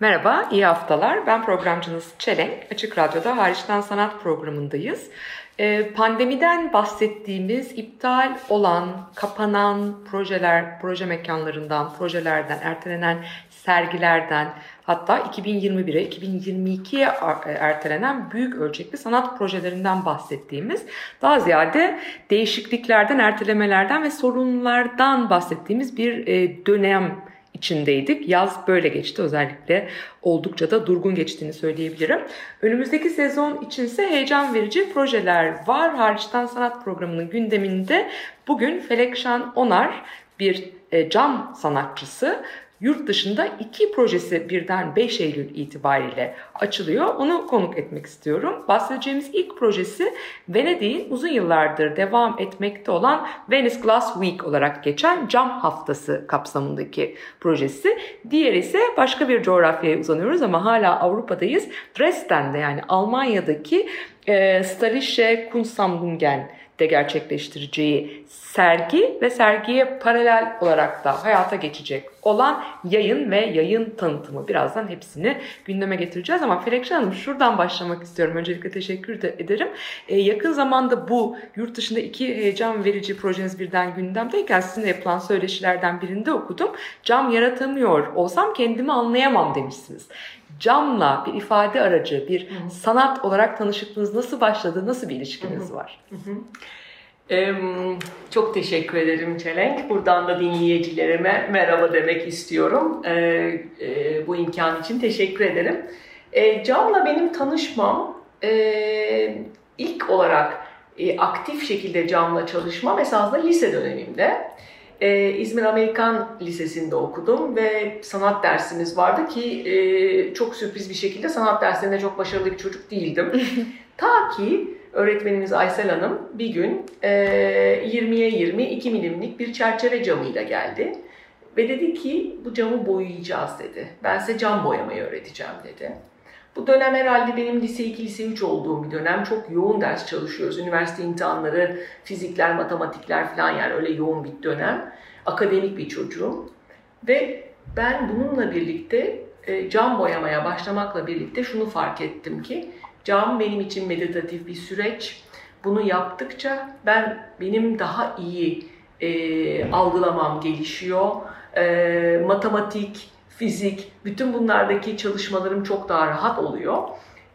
Merhaba, iyi haftalar. Ben programcınız Çelenk. Açık Radyo'da Hariçten Sanat programındayız. Ee, pandemiden bahsettiğimiz iptal olan, kapanan projeler, proje mekanlarından, projelerden, ertelenen sergilerden, hatta 2021'e, 2022'ye er- ertelenen büyük ölçekli sanat projelerinden bahsettiğimiz, daha ziyade değişikliklerden, ertelemelerden ve sorunlardan bahsettiğimiz bir e, dönem içindeydik. Yaz böyle geçti özellikle oldukça da durgun geçtiğini söyleyebilirim. Önümüzdeki sezon içinse heyecan verici projeler var. Hariçten Sanat programının gündeminde bugün Felekşan Onar bir e, cam sanatçısı yurt dışında iki projesi birden 5 Eylül itibariyle açılıyor. Onu konuk etmek istiyorum. Bahsedeceğimiz ilk projesi Venedik'in uzun yıllardır devam etmekte olan Venice Glass Week olarak geçen cam haftası kapsamındaki projesi. Diğeri ise başka bir coğrafyaya uzanıyoruz ama hala Avrupa'dayız. Dresden'de yani Almanya'daki e, Starische Kunstsammlungen de gerçekleştireceği sergi ve sergiye paralel olarak da hayata geçecek olan yayın ve yayın tanıtımı. Birazdan hepsini gündeme getireceğiz ama Felekşen Hanım şuradan başlamak istiyorum. Öncelikle teşekkür de ederim. Ee, yakın zamanda bu yurt dışında iki heyecan verici projeniz birden gündemdeyken sizinle yapılan söyleşilerden birinde okudum. Cam yaratamıyor olsam kendimi anlayamam demişsiniz camla bir ifade aracı, bir sanat olarak tanışıklığınız nasıl başladı, nasıl bir ilişkiniz var? Em, Çok teşekkür ederim Çelenk. Buradan da dinleyicilerime merhaba demek istiyorum. Ee, e, Bu imkan için teşekkür ederim. E, Cam'la benim tanışmam e, ilk olarak e, aktif şekilde Cam'la çalışmam esasında lise dönemimde. E, İzmir Amerikan Lisesi'nde okudum ve sanat dersimiz vardı ki e, çok sürpriz bir şekilde sanat derslerinde çok başarılı bir çocuk değildim. Ta ki öğretmenimiz Aysel Hanım bir gün e, 20'ye 20 2 milimlik bir çerçeve camıyla geldi. Ve dedi ki bu camı boyayacağız dedi. Ben size cam boyamayı öğreteceğim dedi. Bu dönem herhalde benim lise 2, lise 3 olduğum bir dönem. Çok yoğun ders çalışıyoruz. Üniversite imtihanları, fizikler, matematikler falan yani öyle yoğun bir dönem. Akademik bir çocuğum. Ve ben bununla birlikte e, cam boyamaya başlamakla birlikte şunu fark ettim ki cam benim için meditatif bir süreç. Bunu yaptıkça ben benim daha iyi e, algılamam gelişiyor. E, matematik, fizik, bütün bunlardaki çalışmalarım çok daha rahat oluyor.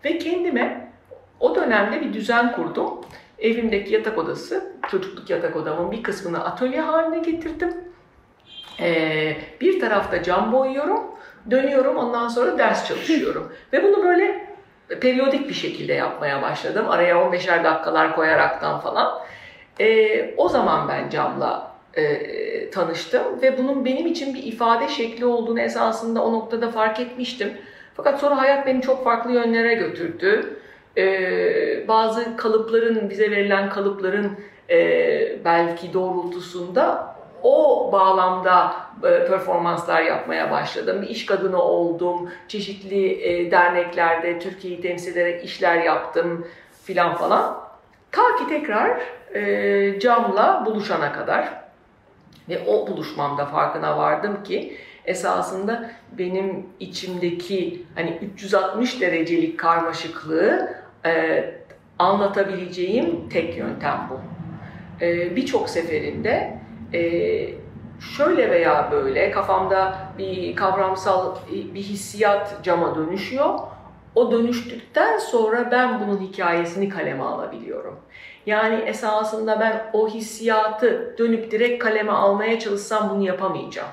Ve kendime o dönemde bir düzen kurdum. Evimdeki yatak odası, çocukluk yatak odamın bir kısmını atölye haline getirdim. Ee, bir tarafta cam boyuyorum, dönüyorum ondan sonra ders çalışıyorum. Ve bunu böyle periyodik bir şekilde yapmaya başladım. Araya 15'er dakikalar koyaraktan falan. Ee, o zaman ben camla e, tanıştım ve bunun benim için bir ifade şekli olduğunu esasında o noktada fark etmiştim. Fakat sonra hayat beni çok farklı yönlere götürdü. Ee, bazı kalıpların, bize verilen kalıpların e, belki doğrultusunda o bağlamda e, performanslar yapmaya başladım. Bir iş kadını oldum, çeşitli e, derneklerde Türkiye'yi temsil ederek işler yaptım filan falan. Ta ki tekrar e, camla buluşana kadar. Ve o buluşmamda farkına vardım ki esasında benim içimdeki hani 360 derecelik karmaşıklığı e, anlatabileceğim tek yöntem bu. E, Birçok seferinde e, şöyle veya böyle kafamda bir kavramsal bir hissiyat cama dönüşüyor. O dönüştükten sonra ben bunun hikayesini kaleme alabiliyorum. Yani esasında ben o hissiyatı dönüp direkt kaleme almaya çalışsam bunu yapamayacağım.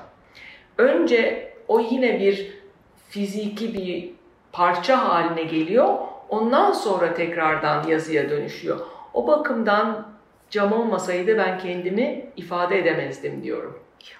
Önce o yine bir fiziki bir parça haline geliyor. Ondan sonra tekrardan yazıya dönüşüyor. O bakımdan cam olmasaydı ben kendimi ifade edemezdim diyorum.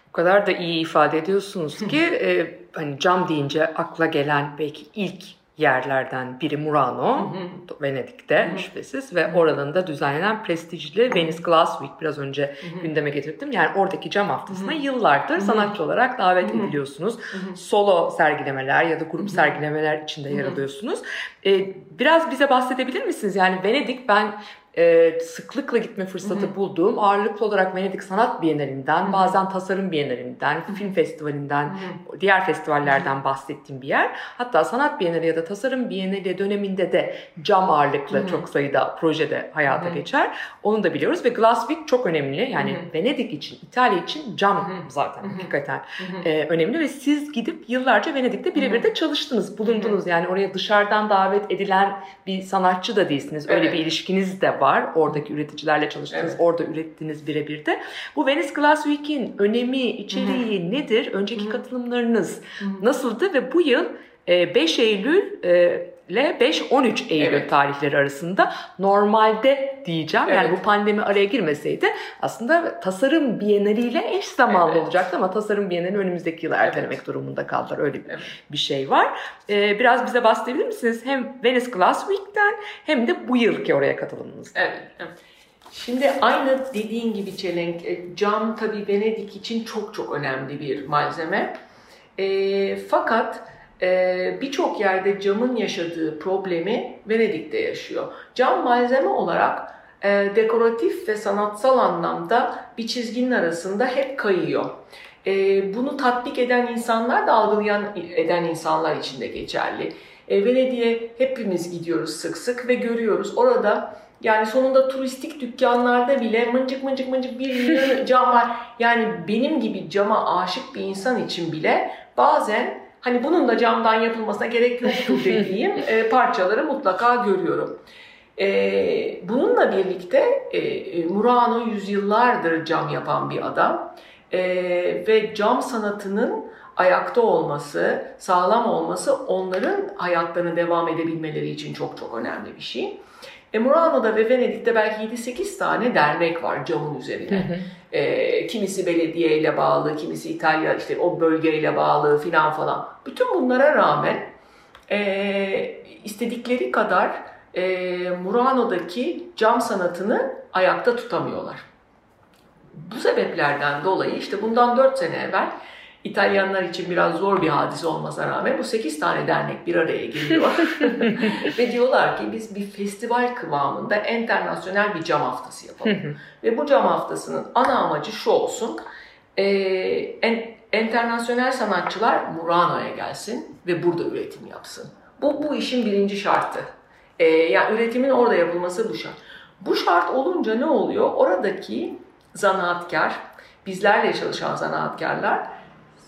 O kadar da iyi ifade ediyorsunuz ki e, hani cam deyince akla gelen belki ilk yerlerden biri Murano, Venedik'te şüphesiz ve oranın da düzenlenen prestijli Venice Glass Week biraz önce gündeme getirdim. Yani oradaki cam haftasına yıllardır sanatçı olarak davet ediliyorsunuz. Solo sergilemeler ya da grup sergilemeler içinde yer alıyorsunuz. E, biraz bize bahsedebilir misiniz? Yani Venedik ben e, sıklıkla gitme fırsatı bulduğum ağırlıklı olarak Venedik Sanat Bienalinden, bazen Tasarım Bienalinden, Film Festivalinden, diğer festivallerden bahsettiğim bir yer. Hatta Sanat Bienali ya da Tasarım Bienali döneminde de cam ağırlıklı çok sayıda projede hayata geçer. Onu da biliyoruz ve Glass Week çok önemli. Yani Venedik için, İtalya için cam zaten hakikaten e, önemli ve siz gidip yıllarca Venedik'te birebir de çalıştınız, bulundunuz. Yani oraya dışarıdan davet edilen bir sanatçı da değilsiniz. Öyle Evet. bir ilişkiniz de var. Oradaki üreticilerle çalıştınız, Evet. orada ürettiniz birebir de. Bu Venice Glass Week'in önemi, içeriği nedir? Önceki katılımlarınız nasıldı ve bu yıl 5 Eylül e, ile 5-13 Eylül Evet. tarihleri arasında normalde diyeceğim. Yani Evet. bu pandemi araya girmeseydi aslında tasarım bienaliyle eş zamanlı Evet. olacaktı ama tasarım bienalini önümüzdeki yıla ertelemek durumunda kaldılar. Öyle bir, Evet. bir şey var. Ee, biraz bize bahsedebilir misiniz? Hem Venice Glass Week'ten hem de bu yılki oraya katılımınızdan. Evet. evet. Şimdi aynı dediğin gibi Çelenk, e, cam tabii Venedik için çok çok önemli bir malzeme. E, fakat e, birçok yerde camın yaşadığı problemi Venedik'te yaşıyor. Cam malzeme olarak e, dekoratif ve sanatsal anlamda bir çizginin arasında hep kayıyor. E, bunu tatbik eden insanlar da algılayan eden insanlar için de geçerli. E, Venedik'e hepimiz gidiyoruz sık sık ve görüyoruz. Orada yani sonunda turistik dükkanlarda bile mıncık mıncık mıncık bir yığın cam var. Yani benim gibi cama aşık bir insan için bile bazen hani bunun da camdan yapılmasına gerek yoktur dediğim e, parçaları mutlaka görüyorum. E, bununla birlikte e, Murano yüzyıllardır cam yapan bir adam E, ve cam sanatının ayakta olması, sağlam olması onların hayatlarına devam edebilmeleri için çok çok önemli bir şey. E, Murano'da ve Venedik'te belki 7-8 tane dernek var camın üzerine. E, kimisi belediyeyle bağlı, kimisi İtalya işte o bölgeyle bağlı filan falan. Bütün bunlara rağmen e, istedikleri kadar e, Murano'daki cam sanatını ayakta tutamıyorlar. Bu sebeplerden dolayı işte bundan 4 sene evvel İtalyanlar için biraz zor bir hadise olmasına rağmen bu 8 tane dernek bir araya geliyor. Ve diyorlar ki biz bir festival kıvamında internasyonel bir cam haftası yapalım. Ve bu cam haftasının ana amacı şu olsun. E, en, internasyonel sanatçılar Murano'ya gelsin ve burada üretim yapsın. Bu, bu işin birinci şartı. E, yani üretimin orada yapılması bu şart. Bu şart olunca ne oluyor? Oradaki zanaatkar, bizlerle çalışan zanaatkarlar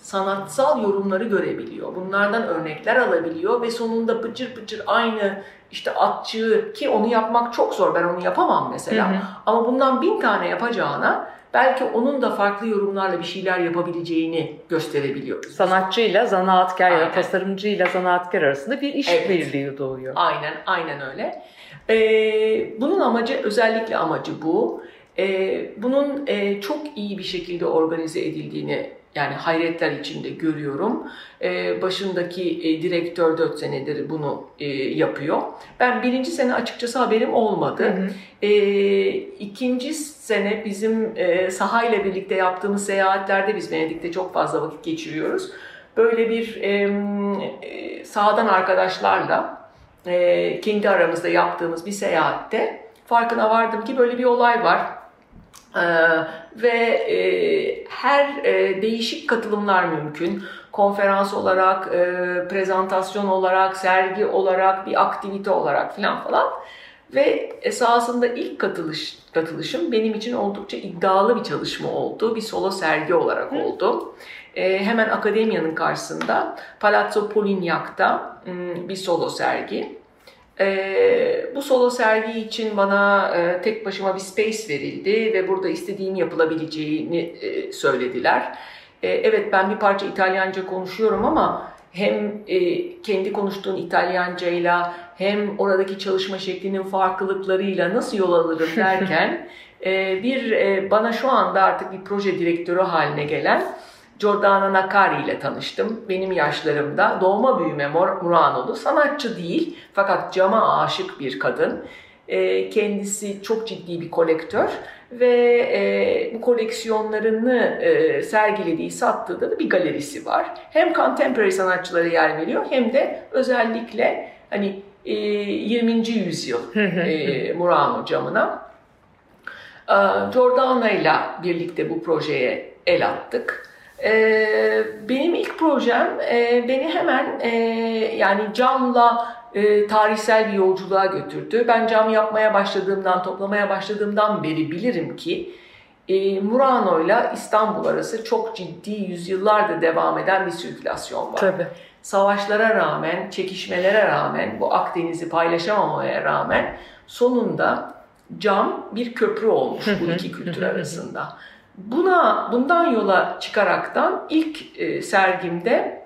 sanatsal yorumları görebiliyor. Bunlardan örnekler alabiliyor ve sonunda pıcır pıcır aynı işte atçı ki onu yapmak çok zor. Ben onu yapamam mesela. Hı hı. Ama bundan bin tane yapacağına belki onun da farklı yorumlarla bir şeyler yapabileceğini gösterebiliyoruz. Sanatçıyla zanaatkar ya da tasarımcıyla zanaatkar arasında bir iş Evet. birliği doğuyor. Aynen, aynen öyle. Ee, bunun amacı, özellikle amacı bu. Ee, bunun e, çok iyi bir şekilde organize edildiğini yani hayretler içinde görüyorum. Ee, başındaki e, direktör 4 senedir bunu e, yapıyor. Ben birinci sene açıkçası haberim olmadı. Ee, ikinci sene bizim e, sahayla birlikte yaptığımız seyahatlerde biz Venedik'te çok fazla vakit geçiriyoruz. Böyle bir e, sahadan arkadaşlarla e, kendi aramızda yaptığımız bir seyahatte farkına vardım ki böyle bir olay var. Ee, ve e, her e, değişik katılımlar mümkün. Konferans olarak, e, prezentasyon olarak, sergi olarak, bir aktivite olarak falan falan. Ve esasında ilk katılış, katılışım benim için oldukça iddialı bir çalışma oldu. Bir solo sergi olarak oldu. E, hemen akademiyanın karşısında Palazzo Polignac'ta bir solo sergi. Ee, bu solo sergi için bana e, tek başıma bir space verildi ve burada istediğim yapılabileceğini e, söylediler. E, evet ben bir parça İtalyanca konuşuyorum ama hem e, kendi konuştuğun İtalyancayla hem oradaki çalışma şeklinin farklılıklarıyla nasıl yol alırım derken e, bir e, bana şu anda artık bir proje direktörü haline gelen Giordana Nakari ile tanıştım. Benim yaşlarımda doğma büyüme Murano'lu sanatçı değil fakat cama aşık bir kadın. E, kendisi çok ciddi bir kolektör ve e, bu koleksiyonlarını e, sergilediği, sattığı da bir galerisi var. Hem contemporary sanatçılara yer veriyor hem de özellikle hani e, 20. yüzyıl e, Murano camına. E, Giordana ile birlikte bu projeye el attık. E, benim ilk projem e, beni hemen e, yani camla e, tarihsel bir yolculuğa götürdü. Ben cam yapmaya başladığımdan, toplamaya başladığımdan beri bilirim ki e, Murano ile İstanbul arası çok ciddi yüzyıllardır devam eden bir sirkülasyon var. Tabii. Savaşlara rağmen, çekişmelere rağmen, bu Akdeniz'i paylaşamamaya rağmen sonunda cam bir köprü olmuş bu iki kültür arasında. Buna bundan yola çıkaraktan ilk e, sergimde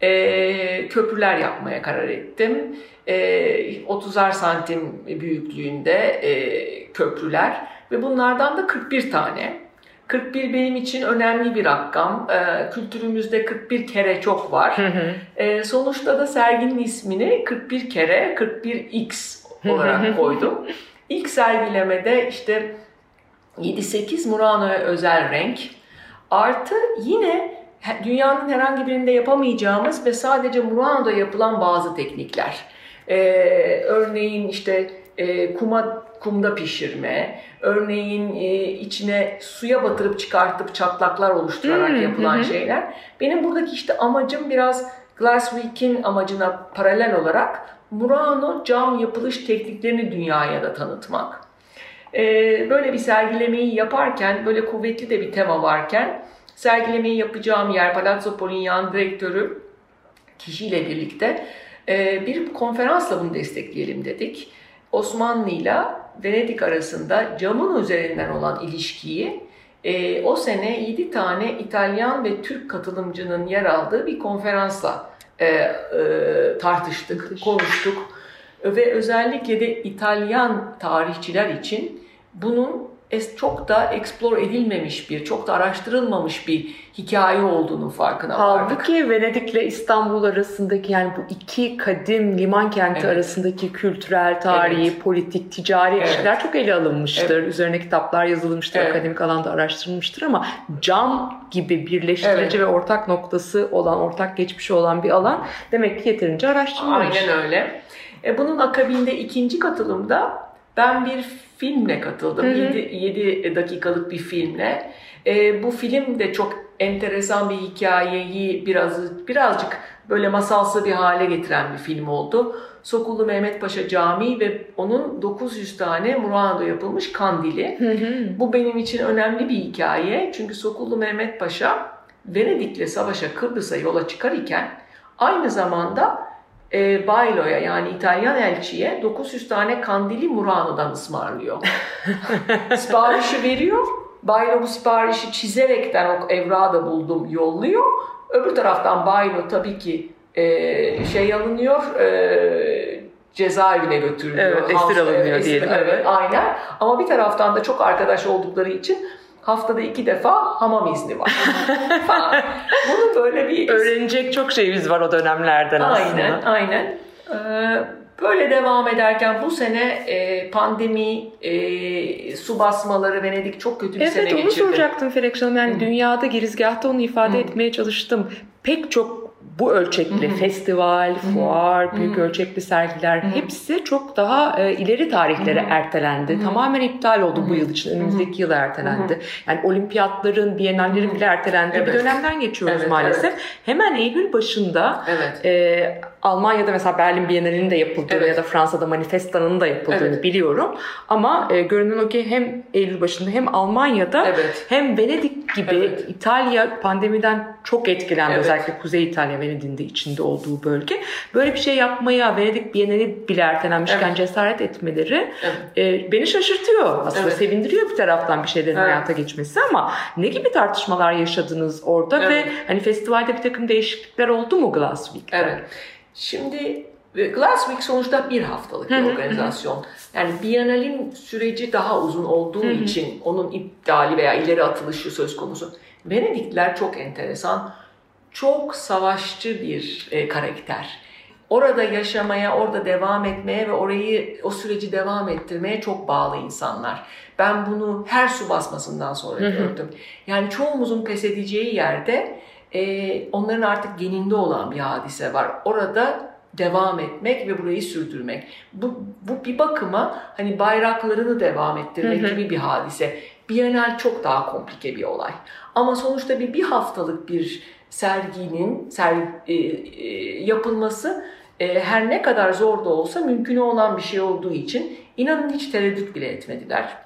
e, köprüler yapmaya karar ettim. E, 30'ar santim büyüklüğünde e, köprüler ve bunlardan da 41 tane. 41 benim için önemli bir rakam. E, kültürümüzde 41 kere çok var. E, sonuçta da serginin ismini 41 kere 41x olarak koydum. İlk sergilemede işte 7-8 Murano'ya özel renk artı yine dünyanın herhangi birinde yapamayacağımız ve sadece Murano'da yapılan bazı teknikler. Ee, örneğin işte e, kuma kumda pişirme, örneğin e, içine suya batırıp çıkartıp çatlaklar oluşturarak yapılan şeyler. Benim buradaki işte amacım biraz Glassweek'in amacına paralel olarak Murano cam yapılış tekniklerini dünyaya da tanıtmak. Ee, böyle bir sergilemeyi yaparken, böyle kuvvetli de bir tema varken, sergilemeyi yapacağım yer Palazzo Polignan direktörü kişiyle birlikte e, bir konferansla bunu destekleyelim dedik. Osmanlı ile Venedik arasında camın üzerinden olan ilişkiyi e, o sene 7 tane İtalyan ve Türk katılımcının yer aldığı bir konferansla e, e, tartıştık, konuştuk. Ve özellikle de İtalyan tarihçiler için bunun çok da explore edilmemiş bir, çok da araştırılmamış bir hikaye olduğunun farkına vardık. Halbuki Venedik'le İstanbul arasındaki yani bu iki kadim liman kenti Evet. arasındaki kültürel, tarihi, Evet. politik, ticari Evet. ilişkiler çok ele alınmıştır. Üzerine kitaplar yazılmıştır, Evet. akademik alanda araştırılmıştır ama cam gibi birleştirici Evet. ve ortak noktası olan, ortak geçmişi olan bir alan demek ki yeterince araştırılmamış. Aynen öyle. E, bunun akabinde ikinci katılımda ben bir filmle katıldım. 7 dakikalık bir filmle. E, bu film de çok enteresan bir hikayeyi biraz birazcık böyle masalsı bir hale getiren bir film oldu. Sokullu Mehmet Paşa Camii ve onun 900 tane Murano'da yapılmış kandili. Bu benim için önemli bir hikaye. Çünkü Sokullu Mehmet Paşa Venedik'le savaşa Kıbrıs'a yola çıkar iken aynı zamanda e, Bailo'ya yani İtalyan elçiye 900 tane kandili Murano'dan ısmarlıyor. Siparişi veriyor. Bailo bu siparişi çizerekten o evrağı da buldum yolluyor. Öbür taraftan Bailo tabii ki e, şey alınıyor e, cezaevine götürülüyor. Evet, esir alınıyor esir- diyelim. Evet, aynen. Ama bir taraftan da çok arkadaş oldukları için haftada iki defa hamam izni var. falan. Bunun böyle bir Öğrenecek çok şeyimiz var o dönemlerden aslında. Aynen, aynen. Ee, böyle devam ederken bu sene e, pandemi, e, su basmaları Venedik çok kötü bir sene Evet onu geçirdi. soracaktım Felek Hanım. Yani dünyada girizgahta onu ifade etmeye çalıştım. Pek çok bu ölçekli festival, fuar, büyük ölçekli sergiler hepsi çok daha e, ileri tarihlere ertelendi. Tamamen iptal oldu bu yıl için. Önümüzdeki yıl ertelendi. Yani olimpiyatların, bienallerin bile ertelendiği bir Evet. dönemden geçiyoruz Evet, maalesef. Hemen Eylül başında Evet. e, Almanya'da mesela Berlin Bienalinin de yapıldığını Evet. ya da Fransa'da Manifesta'nın da yapıldığını Evet. biliyorum. Ama e, görünen o ki hem Eylül başında hem Almanya'da Evet. hem Venedik gibi Evet. İtalya pandemiden çok etkilendi. Evet. Özellikle Kuzey İtalya Venedik'in de içinde olduğu bölge. Böyle bir şey yapmaya Venedik Bienali bile ertelenmişken Evet. cesaret etmeleri Evet. e, beni şaşırtıyor. Aslında Evet. sevindiriyor bir taraftan bir şeylerin Evet. hayata geçmesi ama ne gibi tartışmalar yaşadınız orada Evet. ve hani festivalde bir takım değişiklikler oldu mu Glass Week'te? Evet. Şimdi e, Glass Week sonuçta bir haftalık bir organizasyon. Yani Biennale'in süreci daha uzun olduğu için onun iptali veya ileri atılışı söz konusu. Venedikliler çok enteresan, çok savaşçı bir e, karakter. Orada yaşamaya, orada devam etmeye ve orayı, o süreci devam ettirmeye çok bağlı insanlar. Ben bunu her su basmasından sonra gördüm. Yani çoğumuzun pes edeceği yerde e, onların artık geninde olan bir hadise var. Orada devam etmek ve burayı sürdürmek. Bu, bu bir bakıma hani bayraklarını devam ettirmek Hı hı. gibi bir hadise. Bienal çok daha komplike bir olay. Ama sonuçta bir bir haftalık bir serginin ser, e, e, yapılması e, her ne kadar zor da olsa mümkün olan bir şey olduğu için inanın hiç tereddüt bile etmediler.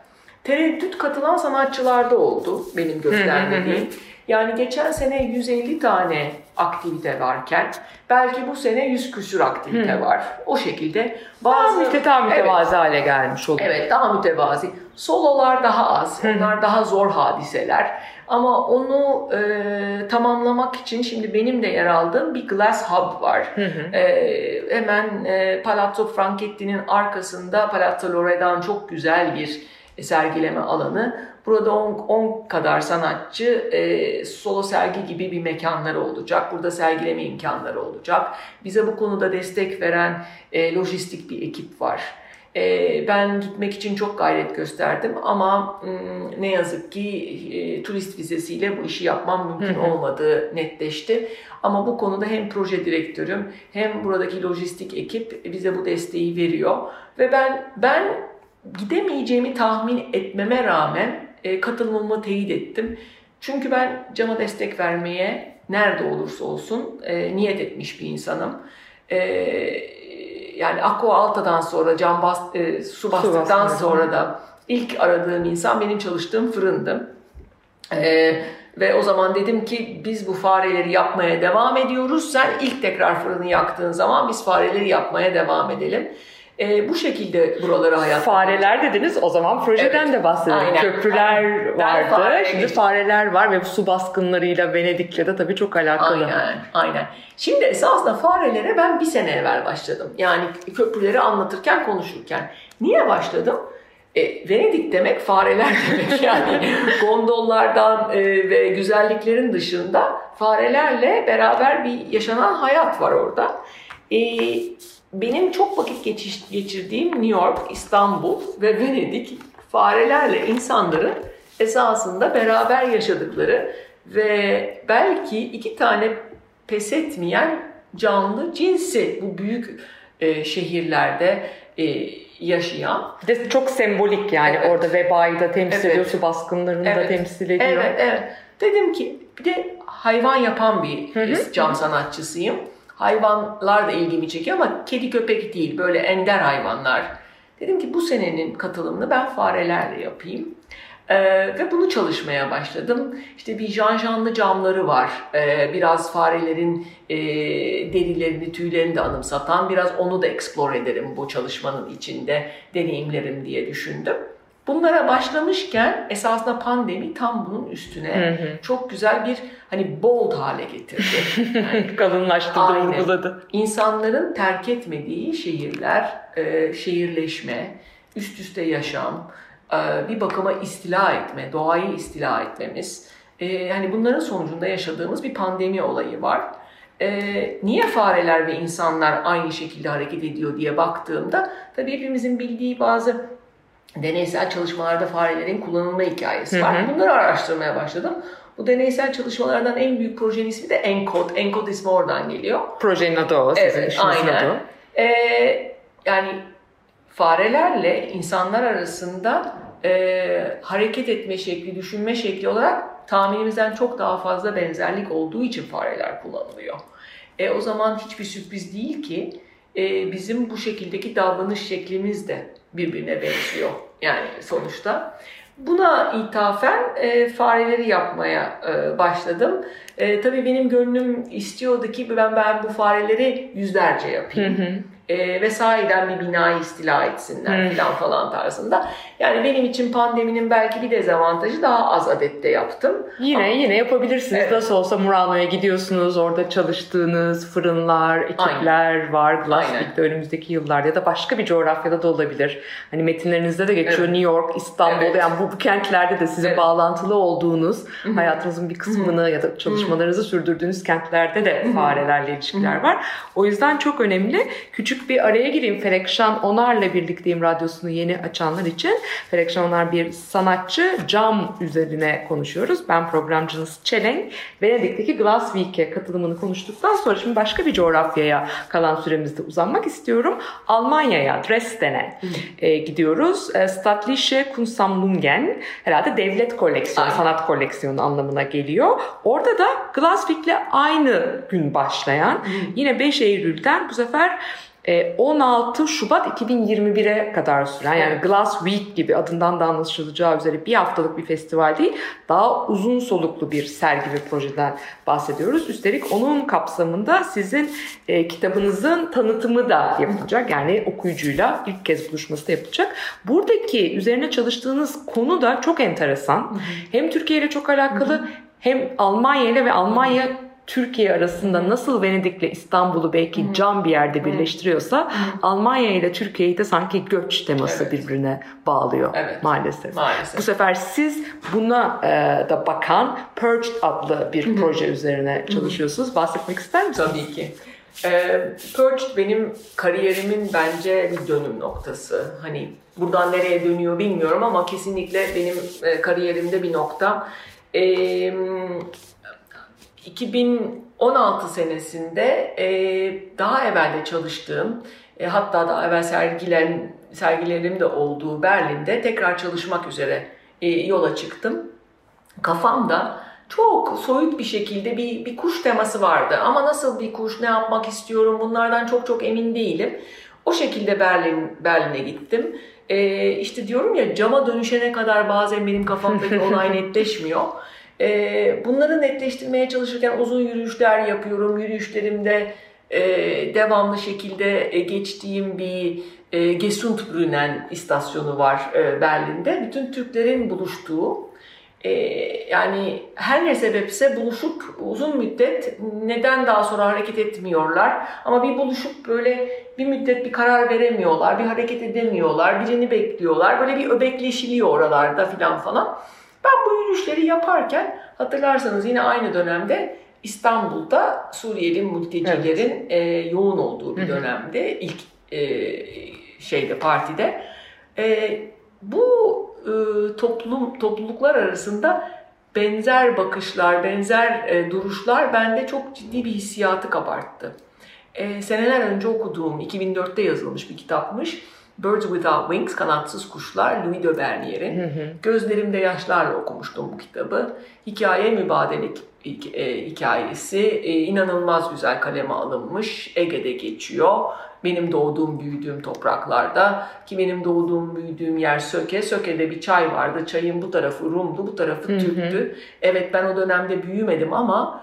Tereddüt katılan sanatçılarda oldu benim göstermediğim. Yani geçen sene 150 tane aktivite varken belki bu sene 100 küsür aktivite var. O şekilde Daha bazı daha Evet. mütevazi hale gelmiş oluyor. Evet daha mütevazi. Sololar daha az. Onlar daha zor hadiseler. Ama onu e, tamamlamak için şimdi benim de yer aldığım bir Glass Hub var. E, hemen e, Palazzo Franchetti'nin arkasında Palazzo Loredan çok güzel bir sergileme alanı. Burada 10 kadar sanatçı e, solo sergi gibi bir mekanları olacak. Burada sergileme imkanları olacak. Bize bu konuda destek veren e, lojistik bir ekip var. E, ben gitmek için çok gayret gösterdim ama mm, ne yazık ki e, turist vizesiyle bu işi yapmam mümkün olmadığı netleşti. Ama bu konuda hem proje direktörüm hem buradaki lojistik ekip bize bu desteği veriyor ve ben ben gidemeyeceğimi tahmin etmeme rağmen e, katılımımı teyit ettim. Çünkü ben cama destek vermeye nerede olursa olsun e, niyet etmiş bir insanım. E, yani Aqua Alta'dan sonra cam bas, e, su bastıktan bastığı. sonra da ilk aradığım insan benim çalıştığım fırındı. E, ve o zaman dedim ki biz bu fareleri yapmaya devam ediyoruz. Sen ilk tekrar fırını yaktığın zaman biz fareleri yapmaya devam edelim. E, bu şekilde buraları hayat Fareler dediniz o zaman projeden Evet. de bahsedelim. Aynen. Köprüler Aynen. Vardı. fareye Şimdi geçtim. fareler var ve su baskınlarıyla Venedik'le de tabii çok alakalı. Aynen, aynen. Şimdi esasında farelere ben bir sene evvel başladım. Yani köprüleri anlatırken, konuşurken. Niye başladım? E, Venedik demek fareler demek yani gondollardan e, ve güzelliklerin dışında farelerle beraber bir yaşanan hayat var orada. E, benim çok vakit geçiş, geçirdiğim New York, İstanbul ve Venedik farelerle insanların esasında beraber yaşadıkları ve belki iki tane pes etmeyen canlı cinsi bu büyük e, şehirlerde e, yaşayan. Bir de çok sembolik yani Evet. orada vebayı da temsil Evet. ediyor, su baskınlarını da Evet. temsil ediyor. Evet, evet. Dedim ki bir de hayvan yapan bir hı. cam sanatçısıyım. Hayvanlar da ilgimi çekiyor ama kedi köpek değil böyle ender hayvanlar. Dedim ki bu senenin katılımını ben farelerle yapayım. Ee, ve bunu çalışmaya başladım. İşte bir janjanlı camları var. Ee, biraz farelerin e, derilerini, tüylerini de anımsatan. Biraz onu da explore ederim bu çalışmanın içinde, deneyimlerim diye düşündüm. Bunlara başlamışken esasında pandemi tam bunun üstüne çok güzel bir hani bold hale getirdi. Yani Kalınlaştırdı, vurguladı. İnsanların terk etmediği şehirler, e, şehirleşme, üst üste yaşam, e, bir bakıma istila etme, doğayı istila etmemiz. E, hani bunların sonucunda yaşadığımız bir pandemi olayı var. E, niye fareler ve insanlar aynı şekilde hareket ediyor diye baktığımda tabii hepimizin bildiği bazı deneysel çalışmalarda farelerin kullanılma hikayesi var. Bunları araştırmaya başladım. Bu deneysel çalışmalardan en büyük projenin ismi de ENCODE. ENCODE ismi oradan geliyor. Projenin adı o, sizin Evet, aynen. adı. Ee, yani farelerle insanlar arasında e, hareket etme şekli, düşünme şekli olarak tahminimizden çok daha fazla benzerlik olduğu için fareler kullanılıyor. E, o zaman hiçbir sürpriz değil ki e, bizim bu şekildeki davranış şeklimiz de birbirine benziyor yani sonuçta. Buna ithafen e, fareleri yapmaya e, başladım. E, tabii benim gönlüm istiyordu ki ben ben bu fareleri yüzlerce yapayım. E, ve sahiden bir binayı istila etsinler falan falan tarzında. Yani benim için pandeminin belki bir dezavantajı daha az adette yaptım. Yine Ama- yine yapabilirsiniz. Evet. Nasıl olsa Murano'ya gidiyorsunuz. Orada çalıştığınız fırınlar, ekipler var. Glassfield'de önümüzdeki yıllarda ya da başka bir coğrafyada da olabilir. Hani metinlerinizde de geçiyor Evet. New York, İstanbul. Evet. Yani bu, bu kentlerde de sizin Evet. bağlantılı olduğunuz, hayatınızın bir kısmını ya da çalışmalarınızı sürdürdüğünüz kentlerde de farelerle ilişkiler var. O yüzden çok önemli. Küçük bir araya gireyim. Ferekşan Onar'la birlikteyim radyosunu yeni açanlar için. Ferekşan Onar bir sanatçı. Cam üzerine konuşuyoruz. Ben programcınız Çelenk. Venedik'teki Glass Week'e katılımını konuştuktan sonra şimdi başka bir coğrafyaya kalan süremizde uzanmak istiyorum. Almanya'ya, Dresden'e e, gidiyoruz. E, Staatliche Kunstsammlungen herhalde devlet koleksiyonu, Aynen. sanat koleksiyonu anlamına geliyor. Orada da Glass Week'le aynı gün başlayan yine 5 Eylül'den bu sefer 16 Şubat 2021'e kadar süren yani. Glass Week gibi adından da anlaşılacağı üzere bir haftalık bir festival değil daha uzun soluklu bir sergi ve projeden bahsediyoruz. Üstelik onun kapsamında sizin e, kitabınızın tanıtımı da yapılacak yani okuyucuyla ilk kez buluşması da yapılacak. Buradaki üzerine çalıştığınız konu da çok enteresan. Hem Türkiye ile çok alakalı hem Almanya ile ve Almanya Türkiye arasında nasıl Venedik'le İstanbul'u belki cam bir yerde birleştiriyorsa Almanya ile Türkiye'yi de sanki göç teması Evet. birbirine bağlıyor Evet. maalesef. Maalesef. Bu sefer siz buna e, da bakan Purged adlı bir proje üzerine çalışıyorsunuz. Bahsetmek ister misiniz? Tabii ki. Ee, Purged benim kariyerimin bence bir dönüm noktası. Hani buradan nereye dönüyor bilmiyorum ama kesinlikle benim e, kariyerimde bir nokta. Ee, 2016 senesinde e, daha evvelde çalıştığım, e, hatta daha evvel sergilen, sergilerim de olduğu Berlin'de tekrar çalışmak üzere e, yola çıktım. Kafamda çok soyut bir şekilde bir, bir kuş teması vardı. Ama nasıl bir kuş, ne yapmak istiyorum bunlardan çok çok emin değilim. O şekilde Berlin Berlin'e gittim. Ee, işte diyorum ya cama dönüşene kadar bazen benim kafamdaki olay netleşmiyor. Ee, bunları netleştirmeye çalışırken uzun yürüyüşler yapıyorum. Yürüyüşlerimde e, devamlı şekilde e, geçtiğim bir e, Gesundbrunnen istasyonu var e, Berlin'de. Bütün Türklerin buluştuğu e, yani her ne sebepse buluşup uzun müddet neden daha sonra hareket etmiyorlar ama bir buluşup böyle bir müddet bir karar veremiyorlar, bir hareket edemiyorlar, birini bekliyorlar. Böyle bir öbekleşiliyor oralarda filan falan. Ben bu yürüyüşleri yaparken hatırlarsanız yine aynı dönemde İstanbul'da Suriyeli mültecilerin e, yoğun olduğu bir dönemde ilk e, şeyde partide e, bu e, toplum topluluklar arasında benzer bakışlar, benzer e, duruşlar bende çok ciddi bir hissiyatı kabarttı. E, seneler önce okuduğum, 2004'te yazılmış bir kitapmış. Birds Without Wings, Kanatsız Kuşlar, Louis de Bernier'in. Gözlerimde yaşlarla okumuştum bu kitabı. Hikaye mübadelik e, hikayesi. E, inanılmaz güzel kaleme alınmış. Ege'de geçiyor. Benim doğduğum, büyüdüğüm topraklarda ki benim doğduğum, büyüdüğüm yer Söke. Söke'de bir çay vardı. Çayın bu tarafı Rum'du, bu tarafı Türk'tü. Evet ben o dönemde büyümedim ama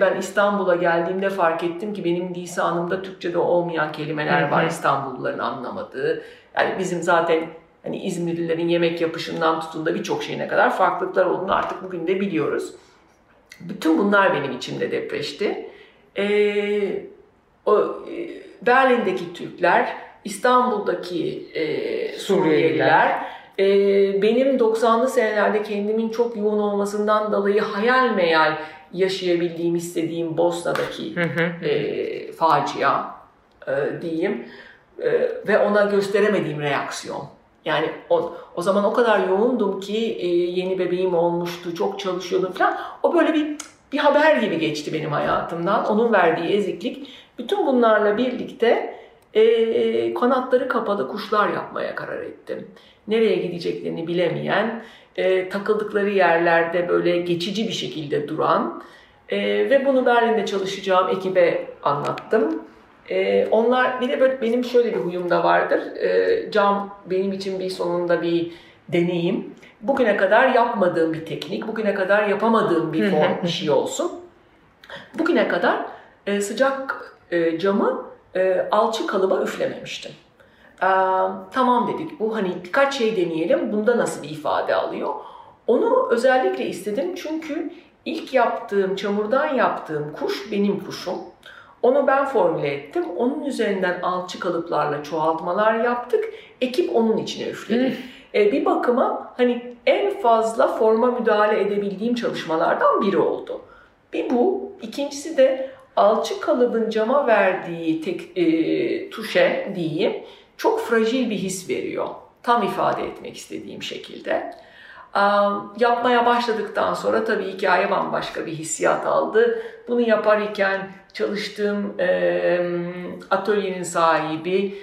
ben İstanbul'a geldiğimde fark ettim ki benim lisanımda Türkçe'de olmayan kelimeler var İstanbulluların anlamadığı. Yani bizim zaten hani İzmirlilerin yemek yapışından tutun da birçok şeyine kadar farklılıklar olduğunu artık bugün de biliyoruz. Bütün bunlar benim içimde depreşti. Ee, o e, Berlin'deki Türkler, İstanbul'daki e, Suriyeliler, e, benim 90'lı senelerde kendimin çok yoğun olmasından dolayı hayal meyal yaşayabildiğim, istediğim Bosna'daki e, facia e, diyeyim E, ve ona gösteremediğim reaksiyon. Yani o, o zaman o kadar yoğundum ki e, yeni bebeğim olmuştu, çok çalışıyordum falan. O böyle bir bir haber gibi geçti benim hayatımdan. Onun verdiği eziklik. Bütün bunlarla birlikte e, kanatları kapalı kuşlar yapmaya karar ettim. Nereye gideceklerini bilemeyen, e, takıldıkları yerlerde böyle geçici bir şekilde duran E, ve bunu Berlin'de çalışacağım ekibe anlattım. E, onlar bir de böyle benim şöyle bir huyum da vardır. E, cam benim için bir sonunda bir deneyim. Bugüne kadar yapmadığım bir teknik, bugüne kadar yapamadığım bir form bir şey olsun. Bugüne kadar e, sıcak e, camı e, alçı kalıba üflememiştim. E, tamam dedik bu hani birkaç şey deneyelim bunda nasıl bir ifade alıyor. Onu özellikle istedim çünkü ilk yaptığım çamurdan yaptığım kuş benim kuşum. Onu ben formüle ettim. Onun üzerinden alçı kalıplarla çoğaltmalar yaptık. Ekip onun içine üfledi. E, bir bakıma hani en fazla forma müdahale edebildiğim çalışmalardan biri oldu. Bir bu. İkincisi de alçı kalıbın cama verdiği tek, e, tuşe diyeyim çok fragil bir his veriyor. Tam ifade etmek istediğim şekilde. Yapmaya başladıktan sonra tabii hikaye bambaşka bir hissiyat aldı. Bunu yaparken çalıştığım atölyenin sahibi,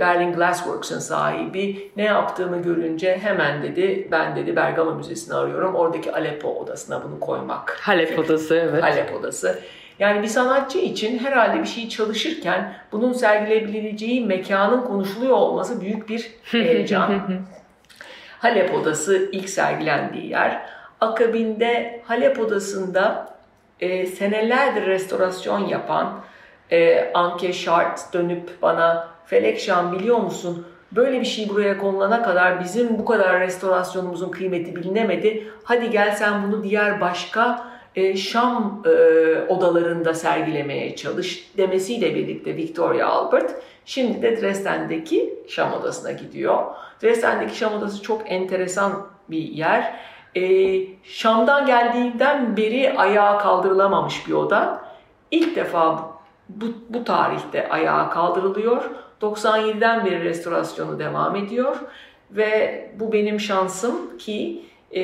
Berlin Glassworks'ın sahibi ne yaptığımı görünce hemen dedi ben dedi Bergama Müzesi'ni arıyorum. Oradaki Aleppo odasına bunu koymak. Halep odası evet. Halep odası. Yani bir sanatçı için herhalde bir şey çalışırken bunun sergileyebileceği mekanın konuşuluyor olması büyük bir heyecan. Halep Odası ilk sergilendiği yer. Akabinde Halep Odası'nda e, senelerdir restorasyon yapan e, Anke Şart dönüp bana Felek Şan biliyor musun böyle bir şey buraya konulana kadar bizim bu kadar restorasyonumuzun kıymeti bilinemedi. Hadi gel sen bunu diğer başka e, Şam e, odalarında sergilemeye çalış demesiyle birlikte Victoria Albert şimdi de Dresden'deki Şam odasına gidiyor. Dresden'deki Şam odası çok enteresan bir yer. E, Şam'dan geldiğinden beri ayağa kaldırılamamış bir oda. İlk defa bu, bu tarihte ayağa kaldırılıyor. 97'den beri restorasyonu devam ediyor ve bu benim şansım ki e,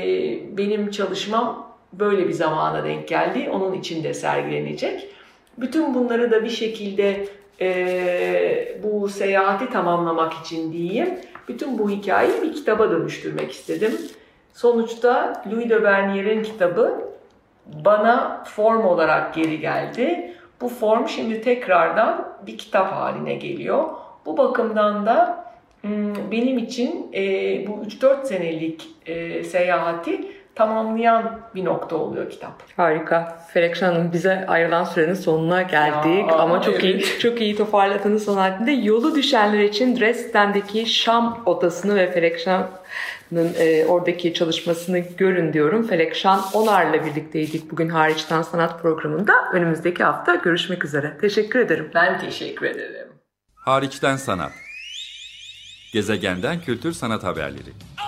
benim çalışmam böyle bir zamana denk geldi. Onun içinde sergilenecek. Bütün bunları da bir şekilde e, bu seyahati tamamlamak için diyeyim. Bütün bu hikayeyi bir kitaba dönüştürmek istedim. Sonuçta Louis de Bernier'in kitabı bana form olarak geri geldi. Bu form şimdi tekrardan bir kitap haline geliyor. Bu bakımdan da benim için e, bu 3-4 senelik e, seyahati tamamlayan bir nokta oluyor kitap. Harika. Felekşan Hanım bize ayrılan sürenin sonuna geldik Ya, ama çok evet. iyi çok iyi toparladınız son halinde. Yolu düşenler için Dresden'deki Şam odasını ve Felekşan'ın e, oradaki çalışmasını görün diyorum. Felekşan Onar'la birlikteydik bugün hariçten sanat programında. Önümüzdeki hafta görüşmek üzere. Teşekkür ederim. Ben teşekkür ederim. Hariçten sanat. Gezegenden kültür sanat haberleri. Okay,